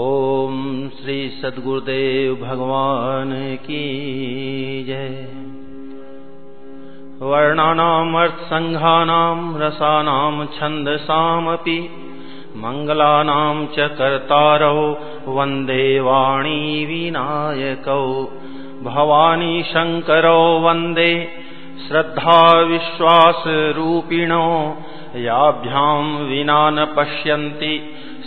ओम श्री सदगुरुदेव भगवान की जय। वर्णानाम अर्थसङ्घानाम् रसानां छन्दसामपि मङ्गलानां च कर्तारौ वन्दे वाणी विनायकौ भवानी शङ्करौ वन्दे श्रद्धाविश्वासरूपिणो याभ्याम् विना न पश्यन्ति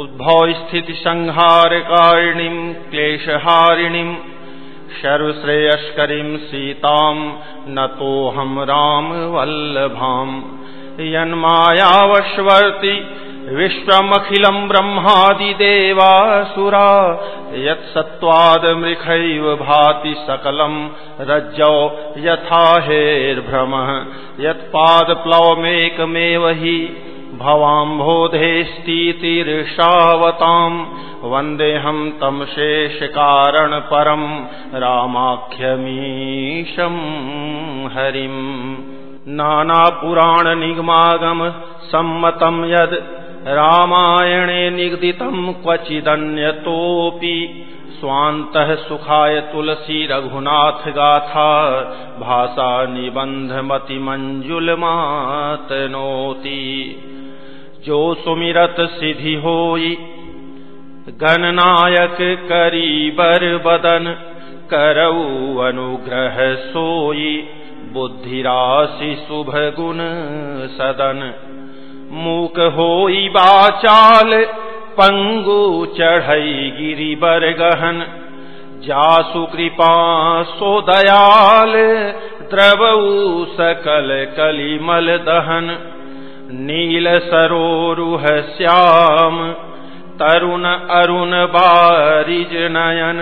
उद्भवस्थितिसंहारकारिणीम् क्लेशहारिणीम् सर्वश्रेयस्करीम् सीताम् नतोऽहम् रामवल्लभाम् यन्मायावश्वर्ति विश्वमखिलम् ब्रह्मादिदेवासुरा, यत्सत्त्वादमृखैव भाति सकलम् रज्जौ यथा हेर्भ्रमः यत्पादप्लवमेकमेव हि भवाम्भोधेस्तीतिर्षावताम् वन्देऽहम् तम् शेषकारणपरम् रामाख्यमीशम् हरिम्। नानापुराणनिगमागम सम्मतम् यद् रामायणे निगदितम् क्वचिदन्यतोऽपि। स्वान्तः सुखाय तुलसी रघुनाथ गाथा भाषा निबन्धमतिमञ्जुलमातनोति। जो सुमिरत सिद्धि होई। गणनायक करीबर बदन, करऊ अनुग्रह सोई। बुद्धिराशि शुभ गुण सदन। मूक होई बाचाल, पंगु चढ़ई गिरी बर गहन। जासु कृपा सो दयाल, द्रवऊ सकल कलिमल दहन। नील सरोरुह श्याम तरुण अरुण बारिज नयन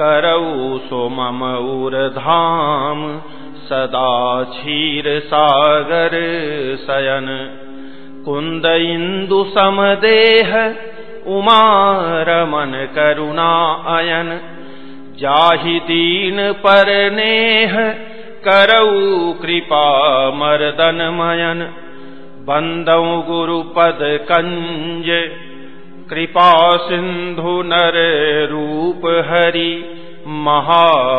करऊ सो मम धाम सदा क्षीर सागर सयन कुंद इंदु समदेह उमा रमन करुणा अयन। जाहि दीन पर नेह करऊ कृपा मर्दन मयन बंदौ गुरुपद कंज, कृपा सिंधु नर रूप हरि महामोहतम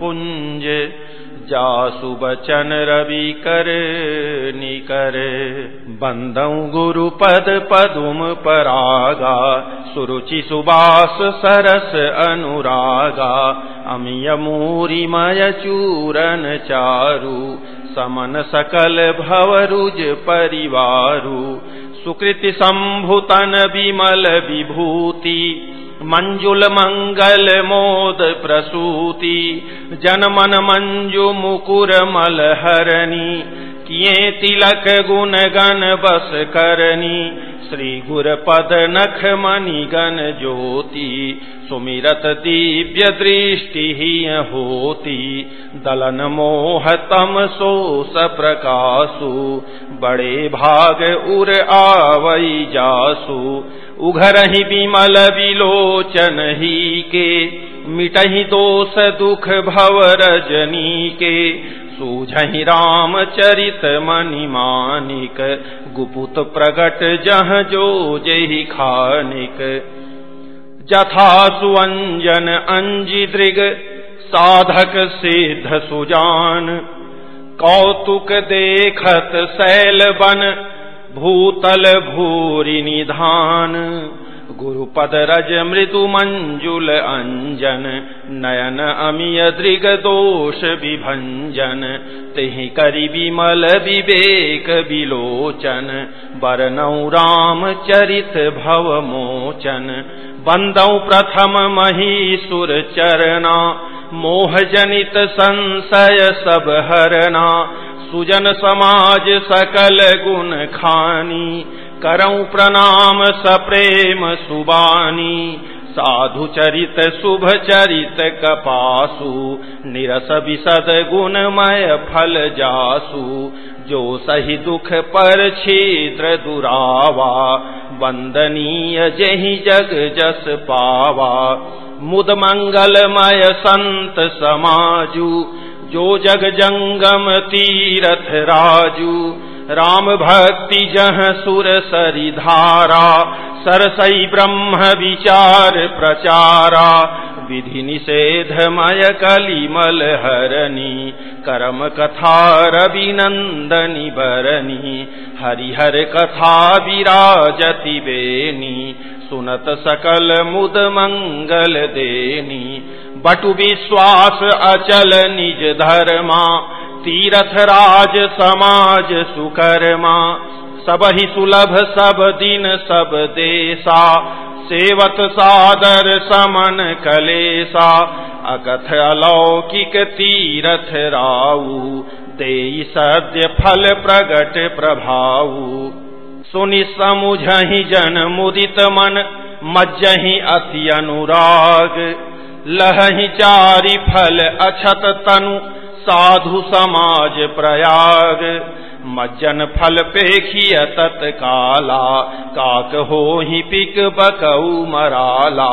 पुंज, जासु बचन रवि कर निकर। बंदौ गुरु पद पदुम परागा, सुरुचि सुबास सरस अनुरागा, अमिय मूरिमय चूरन चारु समन सकल भवरुज परिवारु। सुकृति संभुतन विमल विभूति, मंजुल मंगल मोद प्रसूति, जनमन मंजु मुकुर मल हरणी किए तिलक गुण गण बस करनी। श्री गुर पद नख मणि गण ज्योति। सुमिरत दिव्य दृष्टि ही होती। दलन मोह तम सो प्रकाशु। बड़े भाग उर आवई जासु। उघर ही विमल विलोचन ही के। मिटही दोष दुख भव रजनी के। सूझही राम चरित मणि मानिक, गुपुत प्रगट जह जो जही खानिक। जथा सुअंजन अंजी दृग, साधक सिद्ध सुजान। कौतुक देखत शैल बन, भूतल भूरि निधान। गुरुपद रज मृदु मंजुल अंजन नयन अमिय दृग दोष विभंजन तिहि करि विमल विवेक विलोचन बरनौ राम चरित भव मोचन बंदौ प्रथम महीसुर चरना मोह जनित संशय सब हरना सुजन समाज सकल गुण खानी करऊं प्रणाम सप्रेम सुबानी। साधु चरित, शुभ चरित कपासु। निरस विसद गुणमय फल जासु। जो सही दुख पर छिद्र दुरावा। वंदनीय जही जग जस पावा। मुद मंगलमय संत समाजू। जो जग जंगम तीरथ राजू। राम भक्ति जह सुर सरी धारा सरसई ब्रह्म विचार प्रचारा। विधि निषेधमय कलिमल हरणी, कर्म कथा रविनंदनी बरनी हरिहर कथा विराजति बेनी, सुनत सकल मुद मंगल देनी। बटु विश्वास अचल निज धर्मा तीरथ राज समाज सुकर्मा, सब ही सुलभ, सब दिन, सब देशा सेवत सादर, समन कलेसा, अकथ अलौकिक तीरथ राऊ दे सद्य फल प्रगट प्रभाऊ सुनि समुझहि जन मुदित मन, मज्जहि अति अनुराग। लहहि चारि फल अछत तनु साधु समाज प्रयाग, मज्जन फल पेखिय तत्काला, काक हो ही पिक बकऊ मराला,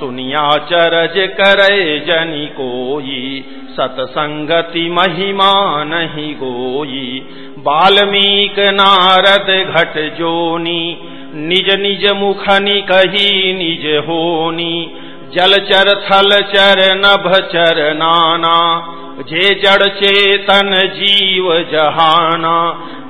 सुनिया चरज करे जनि कोई, सतसंगति महिमा नहीं गोई। बाल्मीक नारद घट जोनी, निज निज मुखनि कही निज होनी, जल चर थल चर नभ चर नाना जे जड़ चेतन जीव जहाना,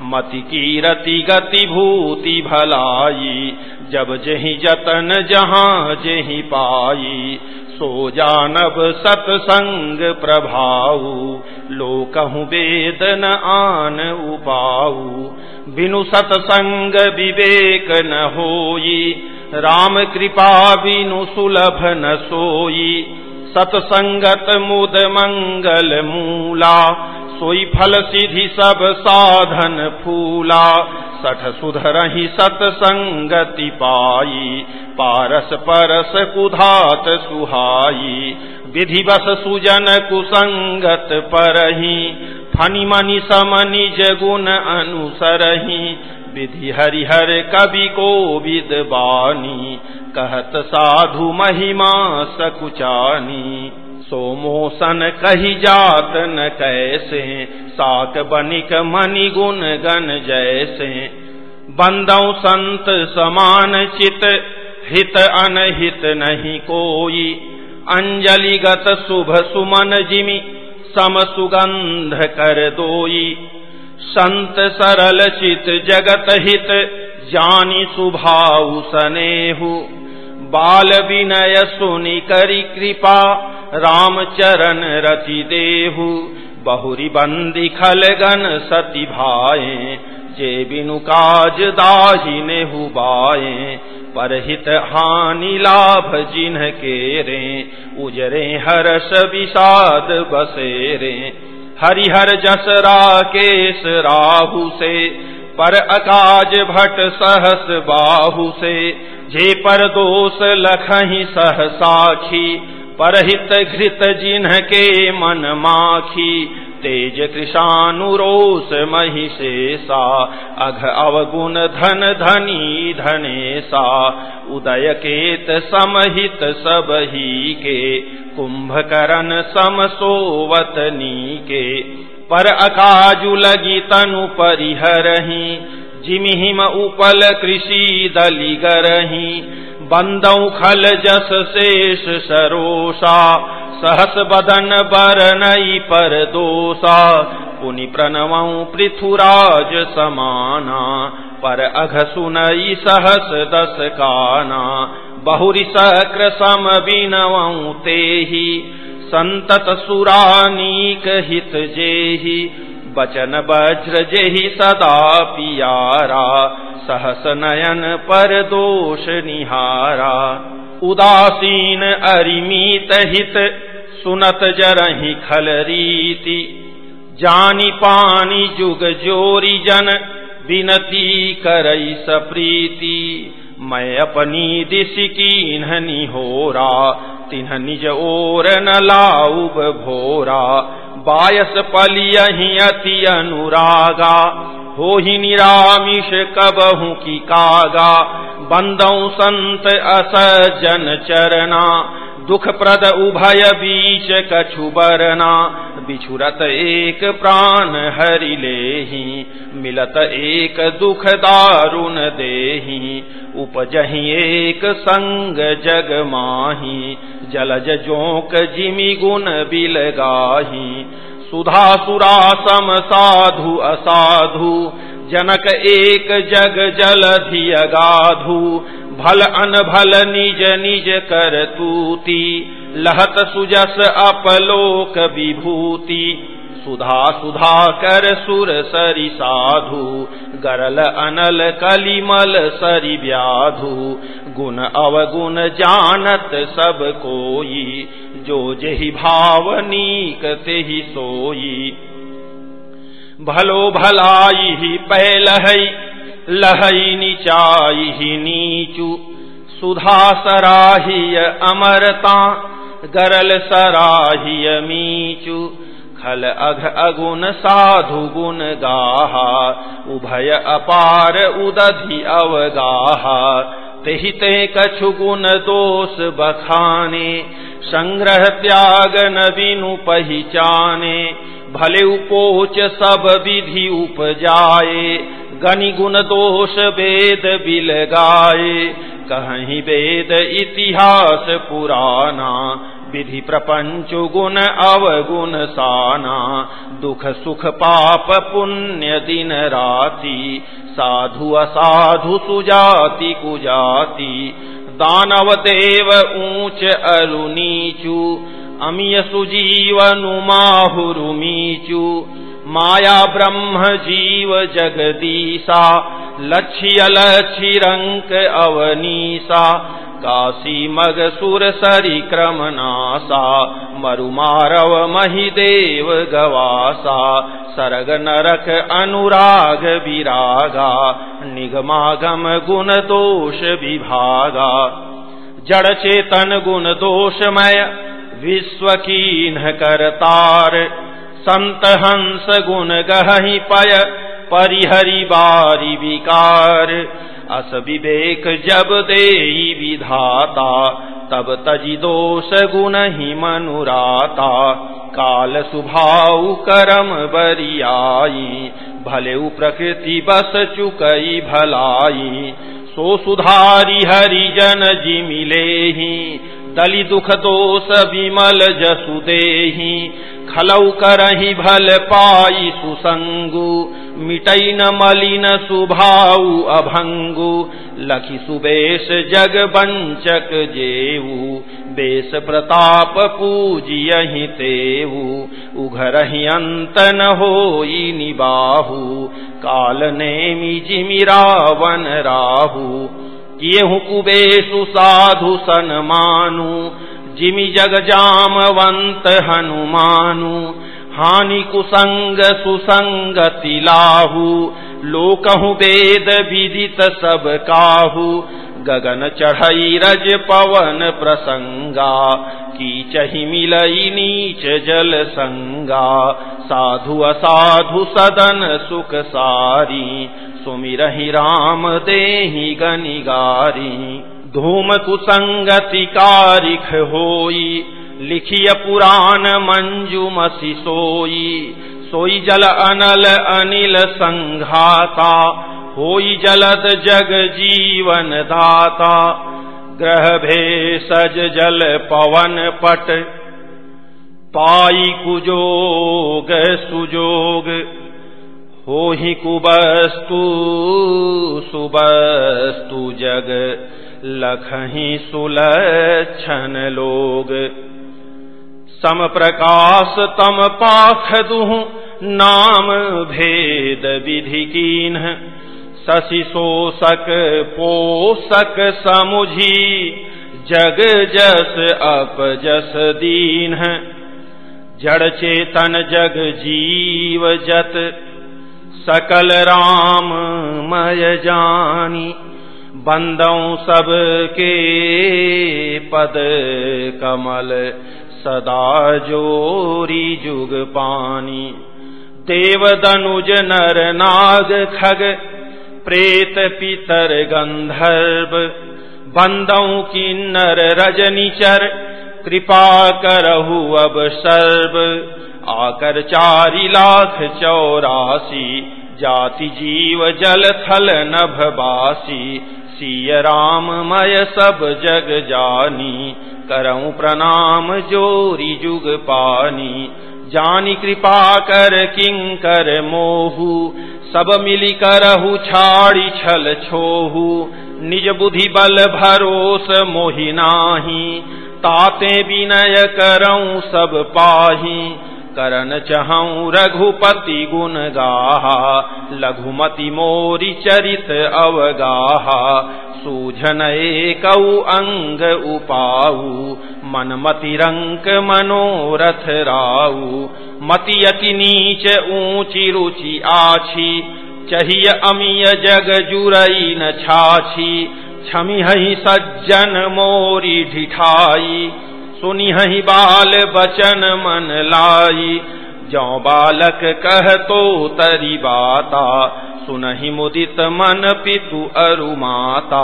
मति की रति गति भूति भलाई, जब जही जतन जहाँ जही पाई, सो जानब सतसंग प्रभाऊ लोकहु वेद न आन उपाऊ, बिनु सतसंग विवेक न होई, राम कृपा बिनु सुलभ न सोई सतसंगत मुद मंगल मूला, सोई फल सिधि सब साधन फूला। सठ सुधरही सतसंगति पाई, पारस परस कुधात सुहाई। विधि बस सुजन कुसंगत परही फनि मनि सम निज गुण अनुसरही। विधि हरिहर कवि को विद बानी कहत साधु महिमा सकुचानी। सोमोसन कही जात न कैसे, साक बनिक मनि गुण गण जैसे। बंदौ संत समान चित, हित अनहित नहीं कोई। अंजलिगत शुभ सुमन जिमि, सम सुगंध कर दोई। संत सरल चित जगत हित, जानी सुभाऊ सनेहु। बाल विनय सुनि करी कृपा राम चरण रति देहु। बहुरी बंदी खल गन सती भाए, जे बिनु काज दाही ने हुबाए परहित हानि लाभ जिन्ह के रे उजरे हर्ष विषाद बसेरे। हरिहर जसरा केस राहु से, पर अकाज भट सहस बाहु से। जे पर दोष लखही सहसाखी पर परहित घृत जिन्ह के मन माखी। तेज कृषानुरोष महिषेषा अघ अवगुण धन धनी धनेशा उदय केत समहित सब ही के, कुंभकरण सम सोवतनी के पर अकाजु लगी तनु परिहरही, जिमिहिम उपल कृषि दलिगरही बंदौ खल जस शेष सरोषा, सहस बदन बर नई पर दोषा। पुनि प्रणवऊ पृथुराज समाना, पर अघ सुनई सहस दस काना। बहुरी सक्र सम बिनवऊ तेही, संतत सुरानीक हित जेही। बचन वज्र जेहि सदा पियारा, सहस नयन पर दोष निहारा। उदासीन अरिमीत हित सुनत जरही खल रीति, जानी पानी जुग जोरी जन विनती करई सप्रीति। मैं अपनी दिश की होरा तिन्ह निज ओर न लाउब भोरा। बायस पलियही अति अनुरागा हो ही निरामिष कबहू की कागा। बंदौ संत असजन चरना दुख प्रद उभय बीच कछु बरना बिछुरत एक प्राण हरि लेही, मिलत एक दुख दारुण देही, उपजही एक संग जग माही, जलज जोक जिमि गुण बिलगाही सुधा सुरा सम साधु असाधु, जनक एक जग जलधि अगाधु भल अनभल निज निज कर तूती, लहत सुजस अपलोक विभूति। सुधा सुधा कर सुर सरि साधु, गरल अनल कलिमल सरि व्याधु। गुण अवगुण जानत सब कोई, जो जही भावनीक ते ही सोई। भलो भलाई ही पहलहई लहई निचाई नीचु सुधा सराहिय अमरता गरल सराहिय मीचु। खल अघ अगुण साधु गुण गाहा, उभय अपार उदधि अवगाहा। तेहि ते कछु गुण दोष बखाने, संग्रह त्याग न बिनु पहचाने भले उपोच सब विधि उपजाए गनि गुण दोष वेद बिल गाए कहीं वेद इतिहास पुराना, विधि प्रपंच गुण अवगुण साना। दुख सुख पाप पुण्य दिन राति, साधु असाधु सुजाति कुजाति। दानव देव ऊंच अरु नीचू, अमिय सुजीवनु माया ब्रह्म जीव जगदीशा लक्ष्य लक्ष्यरंक अवनीसा काशी मग सुर सरी क्रमनासा मरुमारव महिदेव गवासा, सरग नरक अनुराग विरागा, निगमागम गुण दोष विभागा। जड़ चेतन गुण दोषमय, विश्व की करतार। संत हंस गुण गहि पय परिहरि बारी विकार अस विवेक जब दे विधाता, तब तजि दोष गुण ही मनुराता काल सुभाऊ करम बरियाई भले प्रकृति बस चुकई भलाई। सो सुधारी हरिजन जी मिले ही दलि दुख दोष विमल जसु देही। खलौ करही भल पाई सुसंगु। मिटई न मलिन सुभाऊ अभंगु। लखी सुबेश जग बंचक जेऊ। बेस प्रताप पूजियहि तेऊ। उघरहि अंत न होई निबाहु। काल नेमि जिमि रावण राहु। किए कुबेशु साधु सन मानु, जिमि जग जामवंत हनुमानु। हानि कुसंग सुसंगति लाहु, लोकहु वेद विदित सब काहू। गगन चढ़ई रज पवन प्रसंगा की चही मिलई नीच जल संगा। साधु असाधु सदन सुख सारी सुमिरहि राम देहि गनिगारी। धूम कुसंगति कारिख होई, लिखिय पुराण मंजू मसी सोई। सोई जल अनल अनिल संघाता, होई जलद जग जीवन दाता। ग्रह भेषज जल पवन पट, पाई कुजोग सुजोग। हो ही कुबस्तु, सुबस्तु जग, लखही सुलक्षण लोग। सम प्रकाश तम पाख दुह नाम भेद विधि कीन शशि शोषक, पोषक समुझी, जग जस अप जस दीन जड़ चेतन जग जीव जत सकल राम मय जानी, बंदौ सब के पद कमल सदा जोरी जुग पानी। देव दनुज नर नाग खग, प्रेत पितर गंधर्व, बंदौ की नर रजनीचर कृपा करहु अब सर्व। आकर चारि लाख चौरासी, जाति जीव जल थल नभ बासी। राम मय सब जग जानी, करऊं प्रणाम जोरी जुग पानी। जानी कृपा कर किंकर मोहू, सब मिली करहु छाड़ी छल छोहू। निज बुद्धि बल भरोस मोहिनाही ताते विनय करऊं सब पाही। करन चहऊ रघुपति गुण गाहा लघुमति मोरी चरित अवगाहा सूझन एकऊ अंग उपाऊ, मनमति रंक मनोरथ राऊ। मति अति नीच ऊँची रुचि आछी, चहिय अमिय जग जुरई न छाछी। छमी सज्जन मोरी ढिठाई सुनिहि बाल बचन मन लाई। जौ बालक कह तो तरी बाता, सुनहि मुदित मन पितु अरु माता।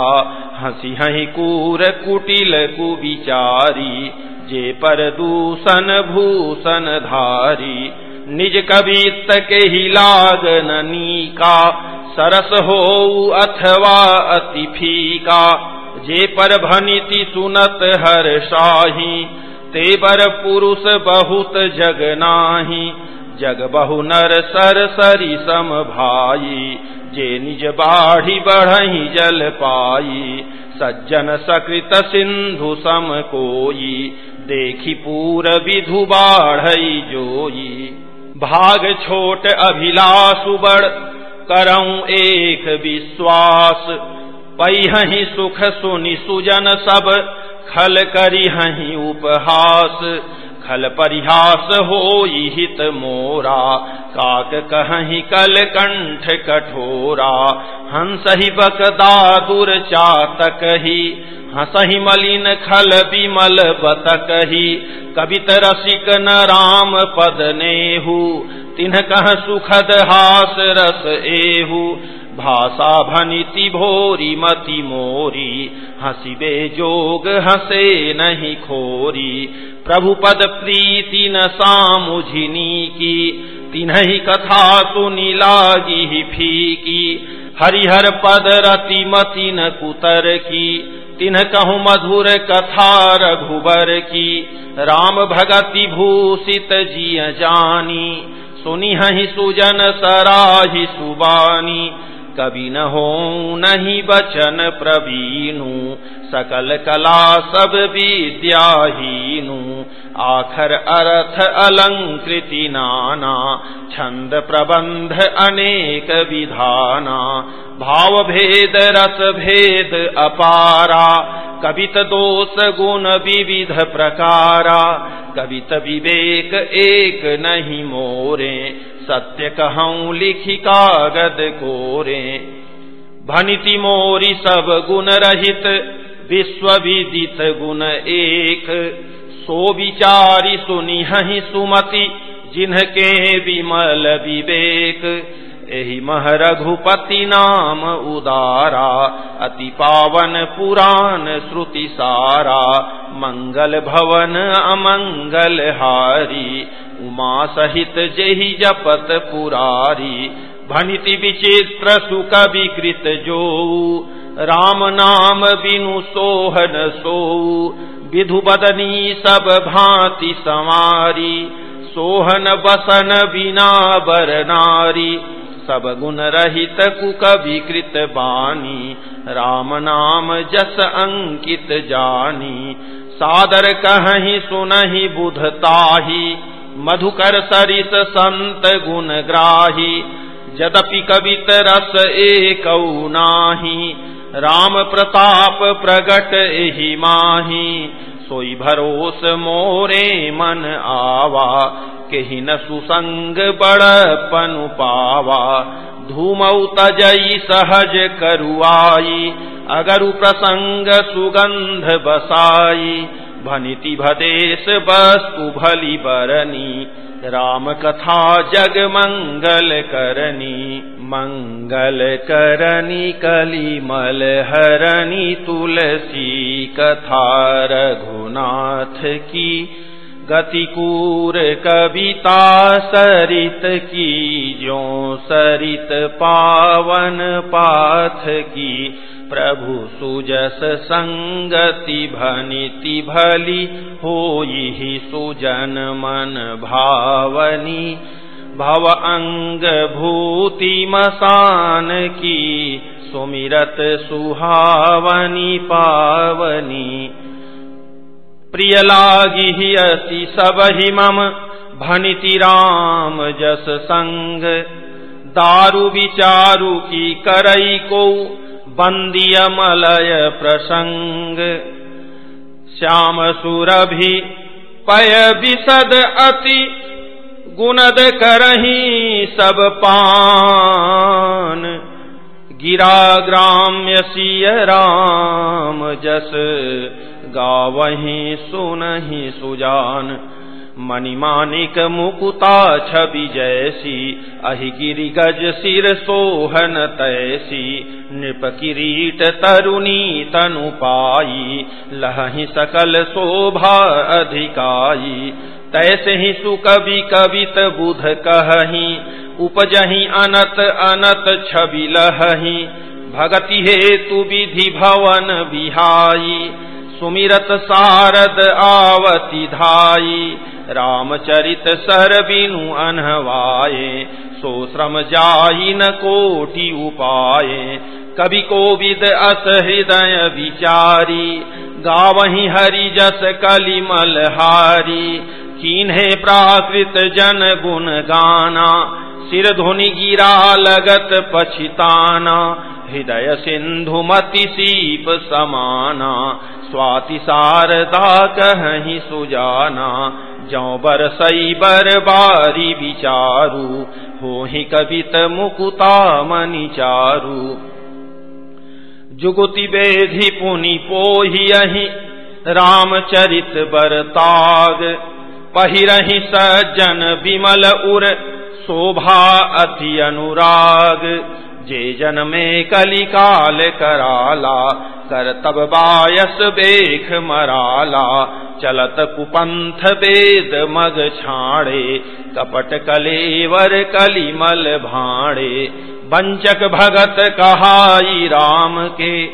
हसी हही कूर कुटिल कुविचारी, जे पर दूषण भूषण धारी। निज कवित के ही लाग नीका, सरस हो अथवा अति फीका। जे पर भनिति सुनत हर शाही, ते पर पुरुष बहुत जग नाही। जग बहु नर सर सरी सम भाई, जे निज बाढ़ी बढ़ही जल पाई। सज्जन सकृत सिंधु सम कोई, देखी पूर विधु बाढ़ई जोई। भाग छोट अभिलाषु बड़, करऊं एक विश्वास पही सुख सुनि सुजन सब, खल करी हही उपहास। खल परिहास हो हित मोरा, काक कहीं कल कंठ कठोरा। हंस ही बकदा दुर चातक ही हसही मलिन खल बिमल बतक ही कवित रसिक न राम पद नेहू, तिन्ह कह सुखद हास रस एहू। भाषा भनिति भोरी, मति मोरी। हसिबे जोग, हसे नहीं खोरी। प्रभु पद प्रीति न सामुझिनी की। तिन्ही कथा सुनी लागी फीकी। हरिहर पद रति मति न कुतर की। तिन्ह कहूँ मधुर कथा रघुबर की। राम भगति भूषित जिय जानी। सुनी हही सुजन सराही सुबानी। कवि न हो, नहीं बचन प्रवीणु। सकल कला सब विद्याहीनु आखर अर्थ अलंकृति नाना। छंद प्रबंध अनेक विधाना। भाव भेद रस भेद अपारा। कवित दोष गुण विविध प्रकारा। कवित विवेक एक नहीं मोरे। सत्य कहूँ लिखी कागद कोरे। भनिति मोरी सब गुण रहित विश्व विदित गुण एक। सो विचारी सुनि हही सुमति जिनके विमल विवेक। एहि मह रघुपति नाम उदारा, अति पावन पुराण श्रुति सारा, मंगल भवन अमंगल हारी, उमा सहित जेहि जपत पुरारी भनिति विचित्र सुख विकृत जो राम नाम बिनु सोहन सो विधु बदनी सब भांति समारी सोहन बसन बिना बर नारी सब गुण रहित कुक विकृत बानी। राम नाम जस अंकित जानी। सादर कहीं सुनहि बुधताही मधुकर सरित संत गुण ग्राही। जदपि कवित रस एक नाही। राम प्रताप प्रगट एहि माही। सोई भरोस मोरे मन आवा, केहि न सुसंग बड़ पनु पावा। धूमऊ तजई सहज करुआई, अगरु प्रसंग सुगंध बसाई। भनिति भदेश वस्तु भली बरनी राम कथा जग मंगल करनी। मंगल करनी कलिमल हरणी तुलसी कथा रघुनाथ की, गतिकूर कविता सरित की जो सरित पावन पाथ की, प्रभु सुजस संगति भनिति भली हो सुजन मन भावनी। भव अंग भूति मसान की, सुमिरत सुहावनी पावनी। प्रिय लागी अति सब ही मम भनिति राम जस संग। दारु विचारु की करई को, बंदिय मलय प्रसंग। श्याम सुरभि पय विसद अति गुणद करही सब पान। गिरा ग्राम्य सिय राम जस, गावही सुनहि सुजान। मणिमानिक मुकुता छवि जैसी, अहि गिरि गज सिर सोहन तैसी। नृप किरीट तरुणी तनु पाई लहि सकल शोभा अधिकाई तैसे ही सुकवि कवित बुध कही, उपजही अनत अनत छवि लही भगति हेतु विधि भवन बिहाई सुमिरत सारद आवति धाई। रामचरित सर बिनु अनहवाए सो श्रम जाई न कोटि उपाये। कवि कोविद अस हृदय विचारी, गावही हरि जस कलिमल हारी। कीन्हे प्राकृत जन गुण गाना, सिर धुनि गिरा लगत पछिताना, हृदय सिंधु मति सीप समाना, स्वाति सारदा कहीं सुजाना जौ बर सई बर बारी विचारू हो ही कवित मुकुता मनि चारू। जुगुति बेधि पुनि पोही अहि, रामचरित बरताग पहिरहि सज्जन विमल उर, शोभा अति अनुराग। जे जन में कलिकाल कराला, कर तब बायस बेख मराला। चलत कुपंथ वेद मग छाड़े, कपट कलेवर कलिमल भाड़े। बंचक भगत कहाई राम के,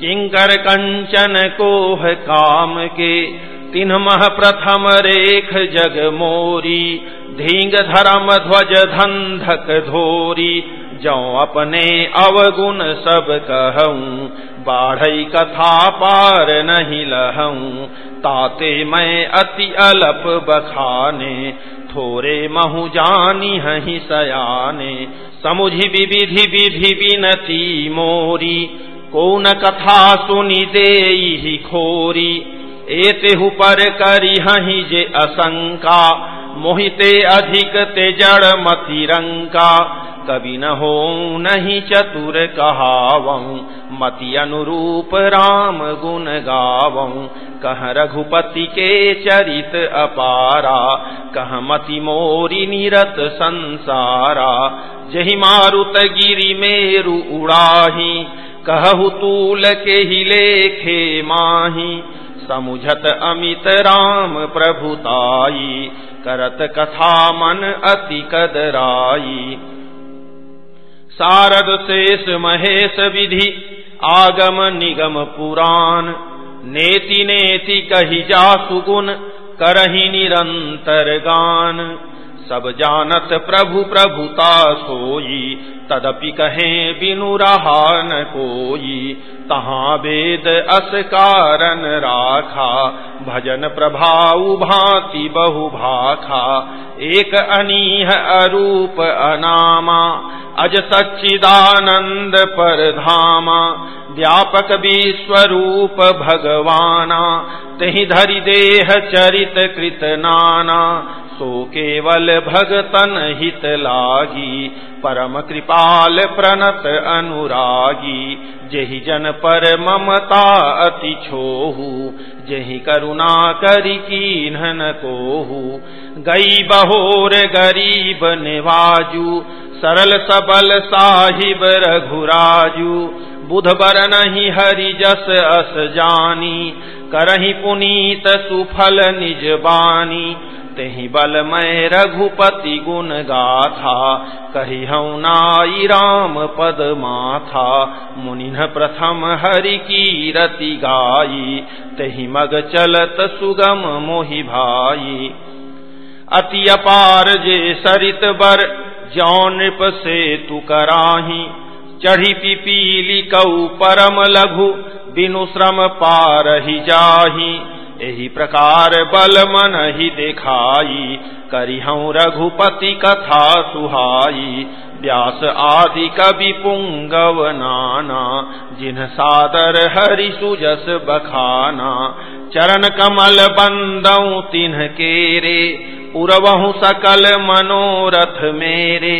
किंकर कंचन कोह काम के। तिन्ह प्रथम रेख जग मोरी, धींग धर्म ध्वज धंधक धोरी। जो अपने अवगुण सब कहूँ, बाढ़ई कथा पार नहीं लहूँ। ताते मैं अति अलप बखाने, थोरे महु जानी हही सयाने। समुझी विविधि विधि विनती मोरी, कौन कथा सुनी दे खोरी। एतेहु पर करी हही जे असंका, मोहिते अधिक ते जड़ मति रंका कवि न हो नहीं चतुर कहावऊ मति अनुरूप राम गुण गावऊ कह रघुपति के चरित अपारा, कह मति मोरी निरत संसारा। जही मारुत गिरी मेरु उड़ाही, कहु तूल के हिले खे माही। समुझत अमित राम प्रभुताई करत कथा मन अति कदराई। सारद शेष महेश विधि, आगम निगम पुराण, नेति नेति कही जा सुगुन करही निरंतर गान। सब जानत प्रभु प्रभुता सोई। तदपि कहे बिनु रहा न कोई। तहाँ वेद अस कारण राखा। भजन प्रभाऊ भांति बहु भाखा। एक अनीह अरूप अनामा। अज सच्चिदानंद पर धामा व्यापक विश्वरूप भगवाना तही धरि देह चरित कृत नाना, सो केवल भगतन हित लागी, परम कृपाल प्रणत अनुरागी। जही जन पर ममता अति छोहू, जही करुणा करी कीन्हन कोहू। गई बहोर गरीब निवाजू, सरल सबल साहिब रघुराजू बुध बर नहीं हरि जस अस जानी, करही पुनीत सुफल निज बानी। तेहि बल मैं रघुपति गुण गाथा, कही हऊ नाई राम पद माथा। मुनिन प्रथम हरि की रति गाई, तेहि मग चलत सुगम मोहि भाई। अति अपार जे सरित बर जौ नृप से तु कराही। चढ़ी पिपीली कऊ परम लघु, बिनु श्रम पार ही जाही। यही प्रकार बल मन ही देखाई करी हूँ रघुपति कथा सुहाई। व्यास आदि कवि पुंगव नाना जिन सादर हरि सुजस बखाना। चरण कमल बंदऊ तिन्ह केरे पुरवहु सकल मनोरथ मेरे।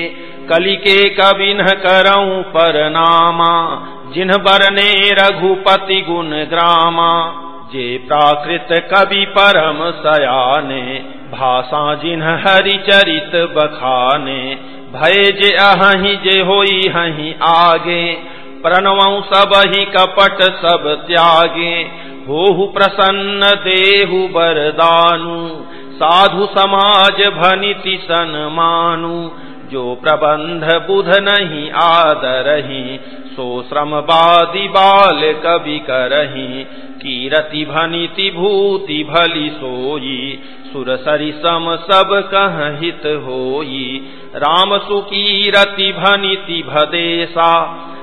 कलि के कबिन करऊ पर नामा जिन्ह बरने रघुपति गुण ग्रामा। जे प्राकृत कवि परम सयाने, भाषा जिन्ह हरि चरित बखाने। भय जे अहि जे होई आगे, प्रणव सब ही कपट सब त्यागे। होहु प्रसन्न देहु बरदानु, साधु समाज भनिति सन मानु जो प्रबंध बुध नहीं आदरही सो श्रमवादी बाल कवि करही, कीरति भनिति भूति भली सोई। सुर सरी सम सब कह हित होई। राम सुकीरति भनिति भदेसा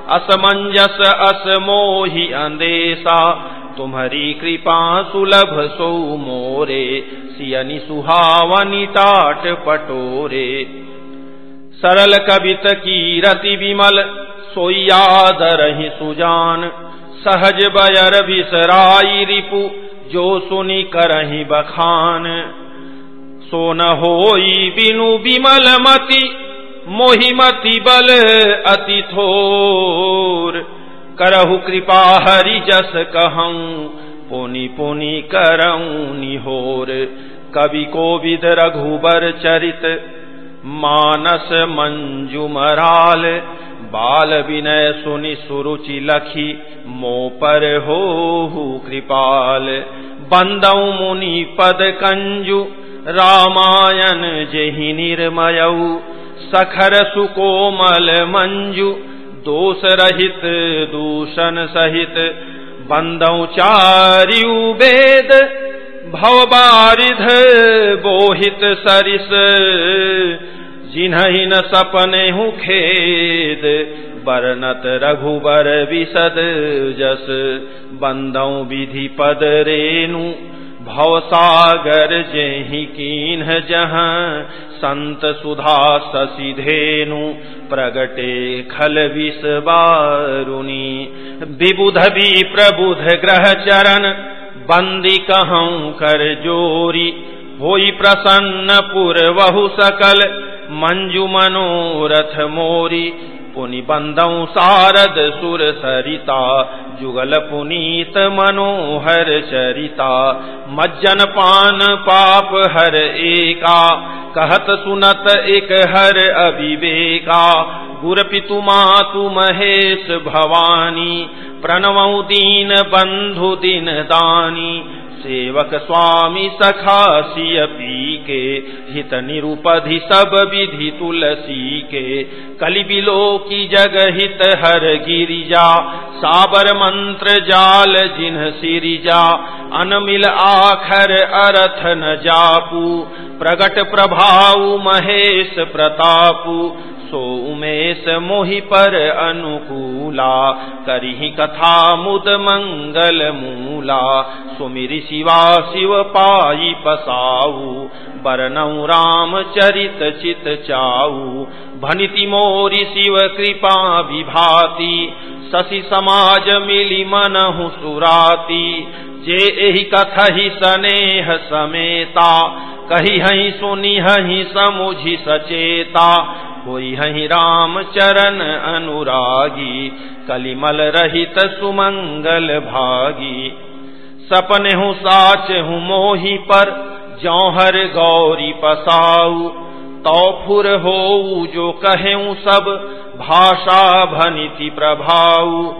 असमंजस अस मोहि अंदेसा। तुम्हारी कृपा सुलभ सो मोरे, सियनि सुहावनी टाट पटोरे। सरल कवित की रति विमल सोयादर ही सुजान। सहज बयर बिसराई रिपु जो सुनी करही बखान। सो न होई बिनु बिमल मति मोहिमति बल अति थोर। करहु कृपा हरि जस कहूँ, पुनि पुनि करऊँ निहोर कवि कोविद रघुबर चरित मानस मंजुमराल, बाल विनय सुनि सुरुचि लखी, मो पर हो कृपाल। बंदऊ मुनि पद कंजु, रामायण जेहि निर्मयऊ सखर सुकोमल मंजु, दोष रहित दूषण सहित। बंदऊ चारियु वेद, भवबारिध बोहित सरिस। जिन्ह न सपने हूँ खेद, बरनत रघुबर विशद जस। बंदौ विधि पद रेणु भवसागर जेहि कीन जह। संत सुधा ससिधेनु प्रगटे खल विष बारुनी। विबुध भी प्रबुध ग्रह चरण बंदी कहूँ कर जोरी। होई प्रसन्न पुर बहु सकल मंजु मनोरथ मोरी पुनि बंदऊ सारद सुर सरिता जुगल पुनीत मनोहर चरिता मज्जन पान पाप हर एका, कहत सुनत एक हर अविवेका गुर पितु मातु महेश भवानी प्रणवऊ दीन बंधु दिन दानी सेवक स्वामी सखा सिय पी के हित निरुपधि सब विधि तुलसी के। कलि बिलो की जग हित हर गिरिजा, साबर मंत्र जाल जिन्ह सिरिजा, अनमिल आखर अरथ न जापू। प्रगट प्रभाऊ महेश प्रतापु, सो उमेश मोहि पर अनुकूला करी कथा मुद मंगल मूला। सुमिरि शिवा शिव पाई पसाऊ, बरनऊ राम चरित चित चाऊ। भनिति मोरी शिव कृपा विभाति। शशि समाज मिली मनहु सुराती। जे एहि कथहि सनेह समेता कही हही सुनी हही समुझी सचेता। कोई हही राम चरण अनुरागी, कलिमल रहित सुमंगल भागी। सपने हूँ साच हूँ मोही पर, जौहर गौरी पसाऊ तो फुर हो जो कहे सब, भाषा भनिति प्रभाऊ।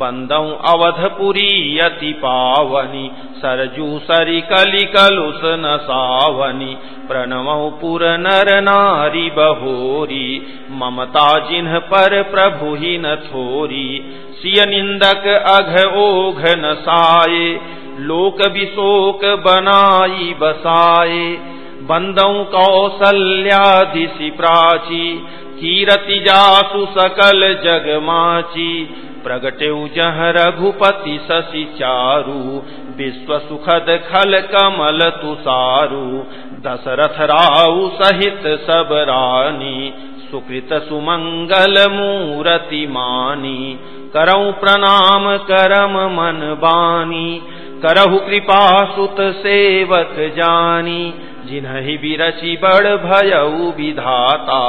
बंदौ अवधपुरी अति पावनी, सरजू सरी कलि कलुस न सावनी। प्रणमौ पुर नर नारी बहोरी, ममता जिन्ह पर प्रभु ही न थोरी। सिय निंदक अघ ओघ न साये लोक विशोक बनाई बसाए बंदौ कौसल्याधिसी प्राची, कीरति जासु सकल जग माची। प्रगटे जह रघुपति शशि चारु विश्व सुखद खल कमल तुसारु दशरथ राउ सहित सब रानी, सुकृत सुमंगल मूरति मानी। करऊ प्रणाम करम मन बानी, करहु कृपा सुत सेवक जानी। जिन्हि बिरचि बड़ भयऊ विधाता,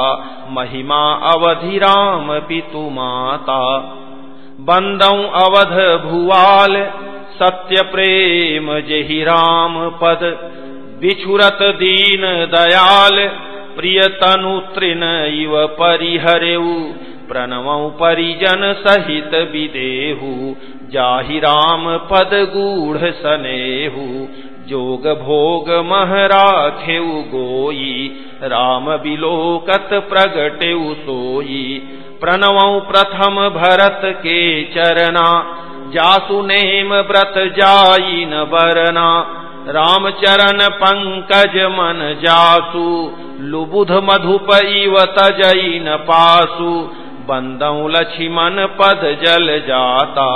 महिमा अवधि राम पितु माता बंदौ अवध भुआल सत्य प्रेम जेहि राम पद। बिछुरत दीन दयाल प्रिय तनु तृण इव परिहरेऊ प्रणवौ परिजन सहित विदेहु, जाहि राम पद गूढ़ सनेहु। जोग भोग महराखेऊ गोई, राम बिलोकत प्रगटेऊ सोई। प्रणव प्रथम भरत के चरना जासु नेम व्रत जाई न बरना राम चरण पंकज मन जासु, लुबुध मधुप इव तजई न पासु। बंदौ लक्ष्मण पद जल जाता,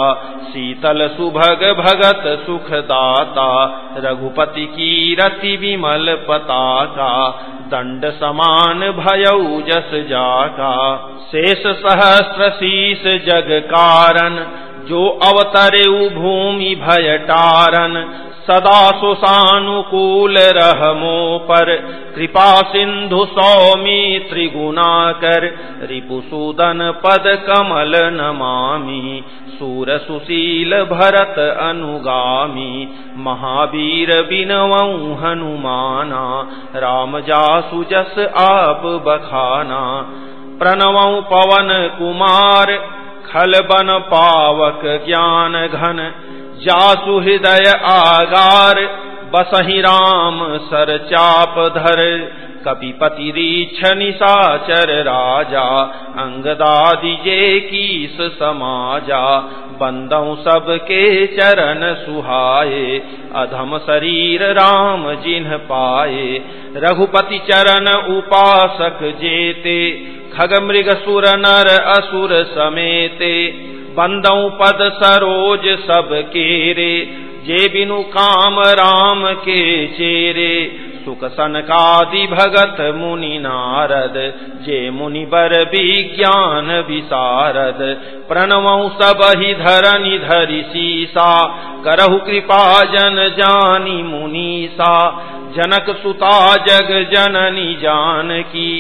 शीतल सुभग भगत सुख दाता रघुपति की रति विमल पताका, दंड समान भयऊ जस जाका। शेष सहस्र शीस जग कारण जो अवतरे भूमि भय टारन, सदा सुसानुकूल रहमो पर। कृपा सिंधु सौमी त्रिगुणा कर रिपुसूदन पद कमल नमामि। सूर सुशील भरत अनुगामी। महावीर बिनवऊ हनुमाना। राम जासु जस आप बखाना। प्रणवऊ पवन कुमार खल बन पावक ज्ञान घन जासु हृदय आगार बसही राम सर चाप धर। कपिपति रीछ निशाचर राजा, अंगदादि जे कीस समाजा, बंदौ सबके चरण सुहाए अधम शरीर राम जिन्ह पाए रघुपति चरण उपासक जेते, खग मृग सुर नर असुर समेते। बंदौ पद सरोज सब केरे, जे बिनु काम राम के चेरे। सुख सनकादि भगत मुनि नारद, जे मुनि बर विज्ञान विसारद। प्रणवऊ सब ही धरनि धरि सीसा, करहु कृपा जन जानी मुनीसा। जनक सुता जग जननी जान की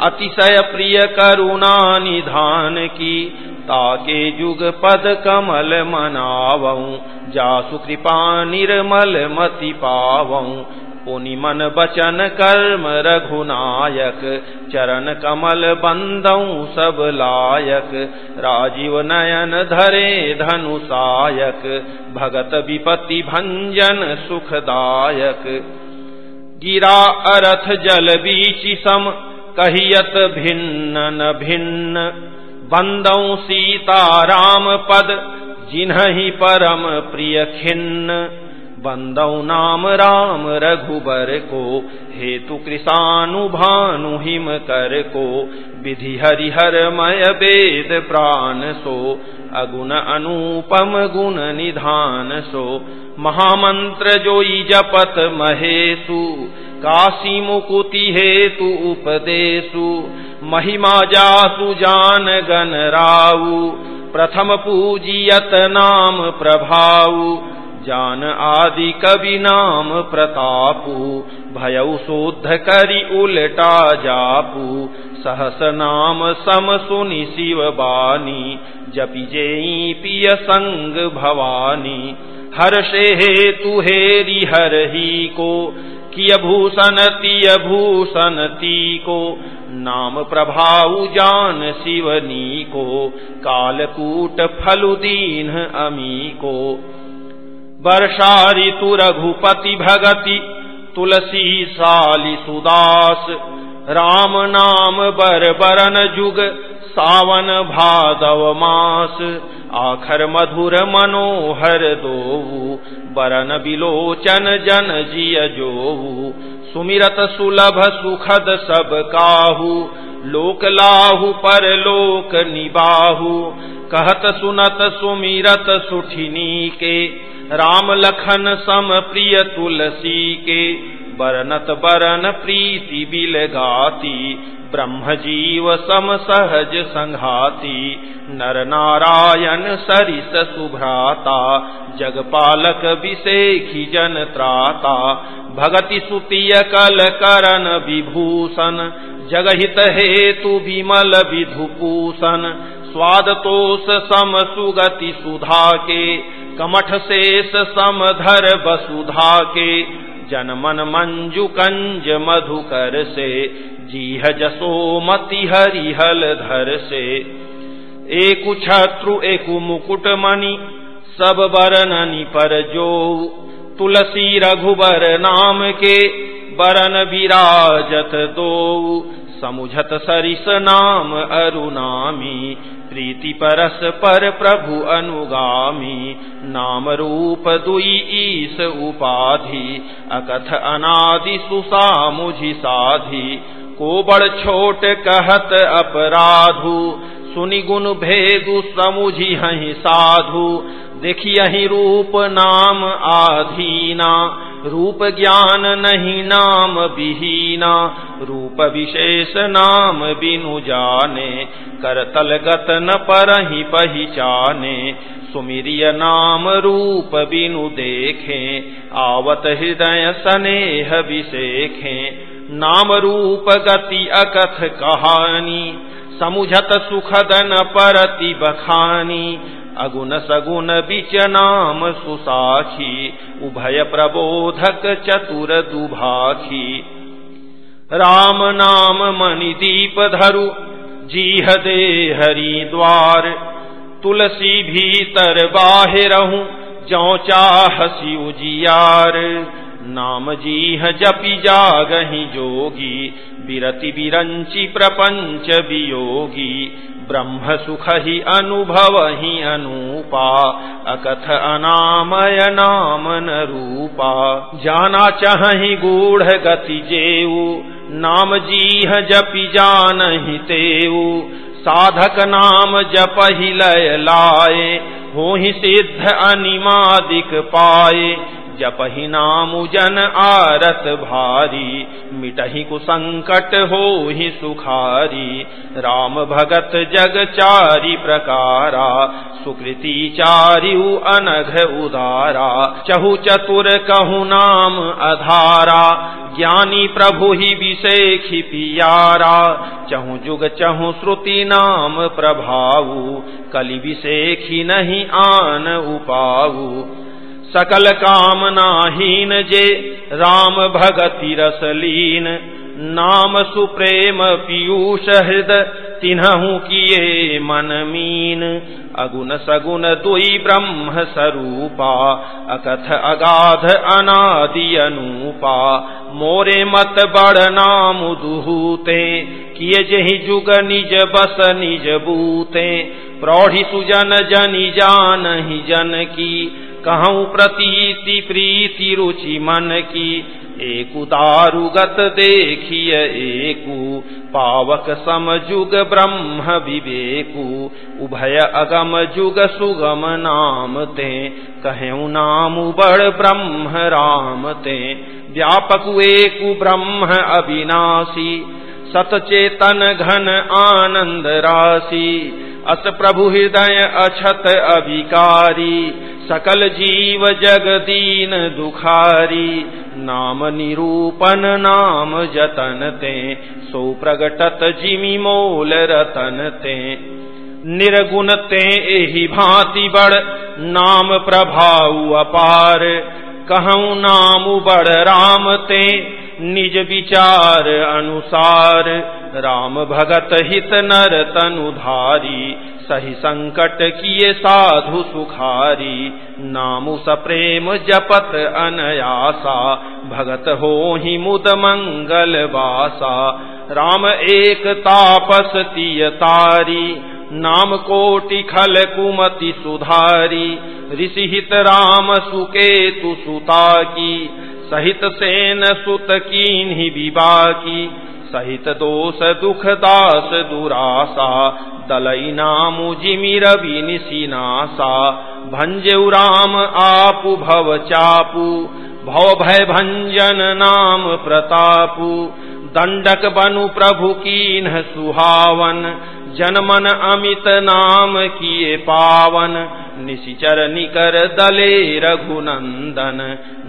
अतिशय प्रिय करुणा निधान की ताके जुग पद कमल मनावऊ जासु कृपा निर्मल मति पावऊ पुनि मन बचन कर्म रघुनायक, चरण कमल बंदऊ सब लायक। राजीव नयन धरे धनुषायक भगत विपत्ति भंजन सुखदायक। गिरा अरथ जल बीची सम, कहियत भिन्न न भिन्न। बंदौ सीता राम पद जिन्हि परम प्रिय खिन्न। बंदौ नाम राम रघुबर को, हेतु कृषानु भानु हिम कर को, विधि हरिहर मय वेद प्राण सो, अगुण अनुपम गुण निधान सो। महामंत्र जोई जपत महेशु, काशी मुकुति हेतु उपदेशु। महिमा जासु जान गण राऊ प्रथम पूजियत नाम प्रभाऊ जान आदि कवि नाम प्रतापु भयउ शोध करी उलटा जापू। सहस नाम सम सुनि शिव बानी, जपि जे पिय संग भवानी। हर से हेतु हेरी हर ही को, किय भूषण तिय भूषण ती को। नाम प्रभाऊ जान शिवनी को, कालकूट फलुदीन अमी को। वर्षा ऋतु रघुपति भगति तुलसी साली सुदास, राम नाम बर बरन जुग, सावन भादव मास, आखर मधुर मनोहर दो बरन बिलोचन जन जिय जो सुमिरत सुलभ सुखद सब काहू। लोक लाहु पर लोक निबाहु। कहत सुनत सुमिरत सुठिनी के। राम लखन सम प्रिय तुलसी के। बरनत बरन प्रीति बिल गाती ब्रह्म जीव सम सहज संघाती। नर नारायण सरिस सुभ्राता, जगपालक विषेखी जन त्राता भगति सुतिय कल करन विभूषण, जगहित हेतु विमल विधुपूषण। स्वाद तोष सम सुगति सुधा के कमठ शेष समधर वसुधा के जनमन मंजु कंज मधुकर से जीह जसो मति हरिहल धर से। एक छत्रु, एक मुकुट मणि सब बरननि पर जो। तुलसी रघुबर नाम के बरन विराजत दो। समुझत सरिस नाम अरुनामी प्रीति परस पर प्रभु अनुगामी। नाम रूप दुई ईस उपाधि, अकथ अनादि सुसा मुझि साधि। को बड़ छोट कहत अपराधु, सुनि गुण भेदु समुझि हही साधु। देखियहि रूप नाम आधीना रूप ज्ञान नहीं नाम विहीना, रूप विशेष नाम बिनु जाने, करतल गत न पर ही पहचाने, सुमिरिय नाम रूप बिनु देखे, आवत हृदय सनेह विषेखे नाम रूप गति अकथ कहानी, समुझत सुखदन परति बखानी अगुण सगुण बिच नाम सुसाखी, उभय प्रबोधक चतुर दुभाखी। राम नाम मणि दीप धरु, जीह दे हरि द्वार। तुलसी भीतर बाहिरहू जौ चाहसी उजियार नाम जीह जपि जागही जोगी विरति बिरंची प्रपंच वियोगी ब्रह्म सुख ही अनुभव ही अनुपा, अकथ अनामय नाम न रूपा। जाना चाही गूढ़ गति जेऊ नाम जीह जपि जान ही तेऊ साधक नाम जप ही लय लाए हो ही सिद्ध अनिमादिक पाए जपहि नाम जन आरत भारी, मिटहि कुसंकट हो ही सुखारी। राम भगत जग चारि प्रकारा, सुकृति चारिउ अनघ उदारा। चहु चतुर कहु नाम अधारा, ज्ञानी प्रभु ही विषेखी पियारा। चहु जुग चहु श्रुति नाम प्रभाऊ कलि विषेखी नहीं आन उपाऊ सकल कामनाहीन जे, राम भगति रसलीन नाम सुप्रेम पीयूष हृद, तिन्हू किए मन मीन। अगुण सगुण दुई ब्रह्म स्वरूपा अकथ अगाध अनादि अनूपा। मोरे मत बड़ नाम दुहूते, किए जही जुग निज बस निज बूते। प्रौढ़ी सुजन जनि जान ही जन की कहूँ प्रतीति प्रीति रुचि मन की, एक दारुगत देखिय एकु, पावक समजुग ब्रह्म विवेकु, उभय अगम जुग सुगम नाम ते कहु नाम बड़ ब्रह्म राम ते व्यापक एकु ब्रह्म अविनाशी, सतचेतन घन आनंद राशि अस प्रभु हृदय अछत अभिकारी, सकल जीव जगदीन दुखारी, नाम निरूपन नाम जतन ते, सो प्रगटत जिमि मोल रतन ते। निर्गुण ते एहि भांति बड़, नाम प्रभाव अपार, कहूँ नाम बड़ राम ते, निज विचार अनुसार। राम भगत हित नर तनुधारी, सही संकट किए साधु सुखारी। नामु सप्रेम जपत अनयासा, भगत हो ही मुद मंगल वासा। राम एक तापस तिय तारी, नाम कोटि खल कुमति सुधारी। ऋषि हित राम सुके तु सुता की सहित सेन सुत की विबाकी सहित दोष दुख दास दुरासा दलई नाम जिमि रवि निशिनासा भंजऊ राम आपु भव चापू भव भय भंजन नाम प्रतापु दंडक बनु प्रभु कीन सुहावन, जनमन अमित नाम किए पावन निशिचर निकर दले रघुनंदन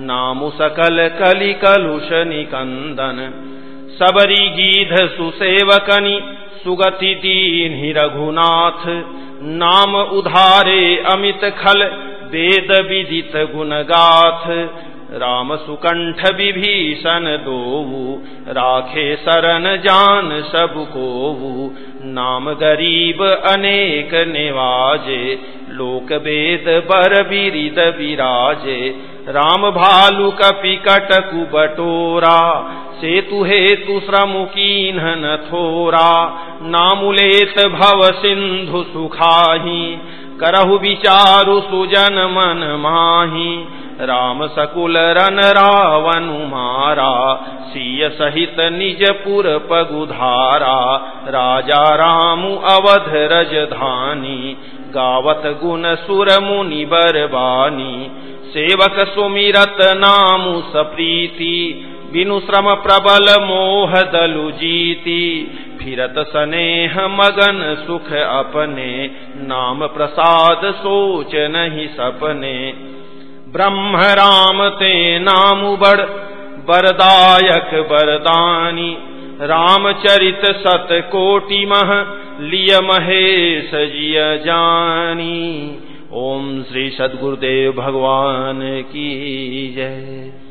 नामु सकल कलि कलुष निकंदन सबरी गीध सुसेवकनि सुगति दीन रघुनाथ नाम उधारे अमित खल वेद विदित गुणगाथ। राम सुकंठ विभीषण दोवु, राखे शरण जान सब कोवु। नाम गरीब अनेक निवाजे, लोक वेद बर बिरिद विराजे राम भालु कपि कटकु बटोरा सेतु हेतु श्रमुकीन न थोरा नामुलेत भव सिंधु सुखाही करहु विचारु सुजन मन माही राम सकुल रन रावनु मारा सीय सहित निजपुर पगुधारा राजा रामु अवध रजधानी गावत गुण सुर मुनि बरबानी सेवक सुमिरत नामु सप्रीति, बिनु श्रम प्रबल मोह दलु जीती। फिरत स्नेह मगन सुख अपने, नाम प्रसाद सोच नहीं सपने। ब्रह्म राम ते नाम बड़ बरदायक बरदानी रामचरित सत कोटि मह, लिय महेश जिय जानी। ओम श्री सदगुरुदेव भगवान की जय।